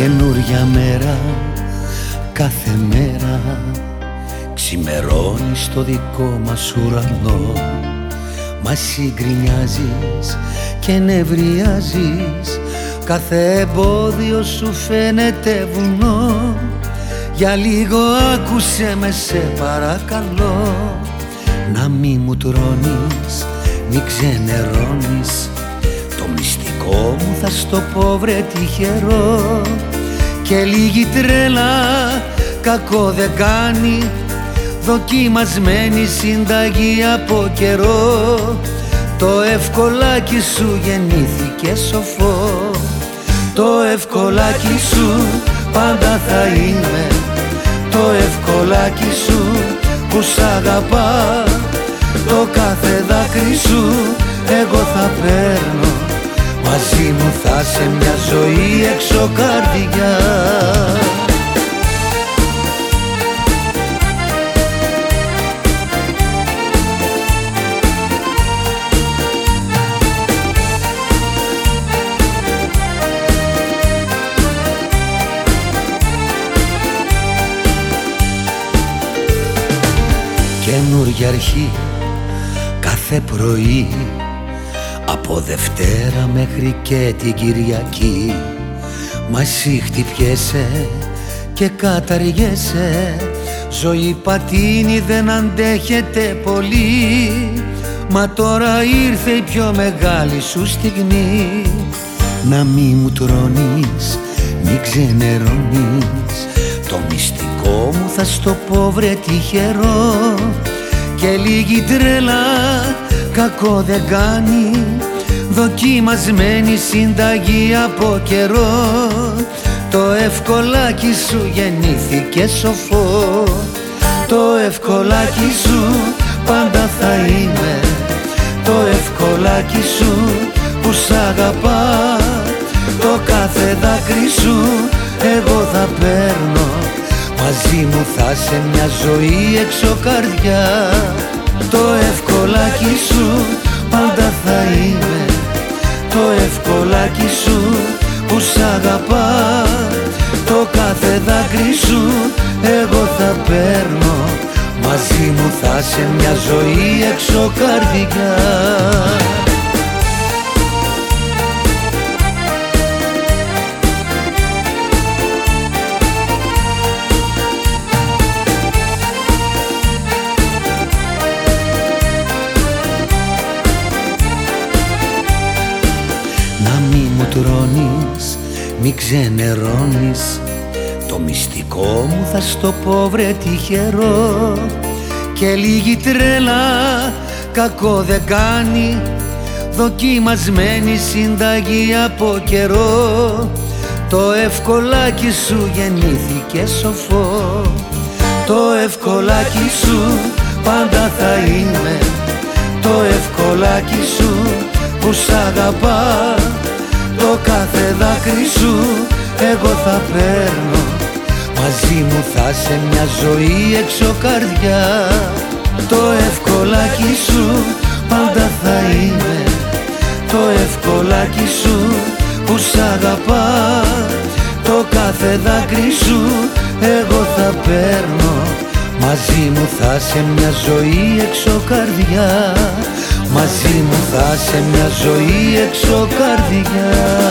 Καινούρια μέρα κάθε μέρα Ξημερώνει στο δικό μας ουρανό. Μα συγκρινιάζεις και νευριάζεις Κάθε εμπόδιο σου φαίνεται βουνό. Για λίγο άκουσε με σε παρακαλώ Να μη μου τρώνεις, μη ξενερώνεις Το μυστικό μου θα στο πω βρε τυχερό. Και λίγη τρέλα κακό δεν κάνει. Δοκιμασμένη συνταγή από καιρό. Το ευκολάκι σου γεννήθηκε σοφό. Το ευκολάκι σου πάντα θα είμαι. Το ευκολάκι σου που σ' αγαπά. Το κάθε δάκρυ σου εγώ θα παίρνω Μαζί μου θα σε μια ζωή έξω καρδιά. Καινούργια αρχή κάθε πρωί από Δευτέρα μέχρι και την Κυριακή Μας εσύ χτυπιέσαι και καταργέσαι Ζωή πατίνη δεν αντέχεται πολύ Μα τώρα ήρθε η πιο μεγάλη σου στιγμή. Να μη μου τρώνεις, μη ξενερώνεις Το μυστικό μου θα στο πω βρε τυχερό. Και λίγη τρέλα κακό δεν κάνεις Δοκιμασμένη συνταγή από καιρό. Το ευκολάκι σου γεννήθηκε σοφό. Το ευκολάκι σου πάντα θα είμαι Το ευκολάκι σου που σ' αγαπά. Το κάθε δάκρυ σου εγώ θα παίρνω. Μαζί μου θα σε μια ζωή έξω καρδιά. Το ευκολάκι σου πάντα θα είμαι παίρνω. Μαζί μου θα σε μια ζωή έξω καρδιά. Τρώνεις, μη ξενερώνεις Το μυστικό μου θα στο πω βρε τυχερό. Και λίγη τρέλα κακό δεν κάνει. Δοκιμασμένη συνταγή από καιρό. Το ευκολάκι σου γεννήθηκε σοφό. Το ευκολάκι σου πάντα θα είμαι. Το ευκολάκι σου που σ' αγαπά. Το κάθε δάκρυ σου εγώ θα παίρνω. Μαζί μου θα σε μια ζωή έξω καρδιά. Το ευκολάκι σου πάντα θα είμαι Το ευκολάκι σου που σ' αγαπά. Το κάθε δάκρυ σου εγώ θα παίρνω. Μαζί μου θα σε μια ζωή έξω καρδιά. Μαζί μου θα σε μια ζωή έξω καρδιά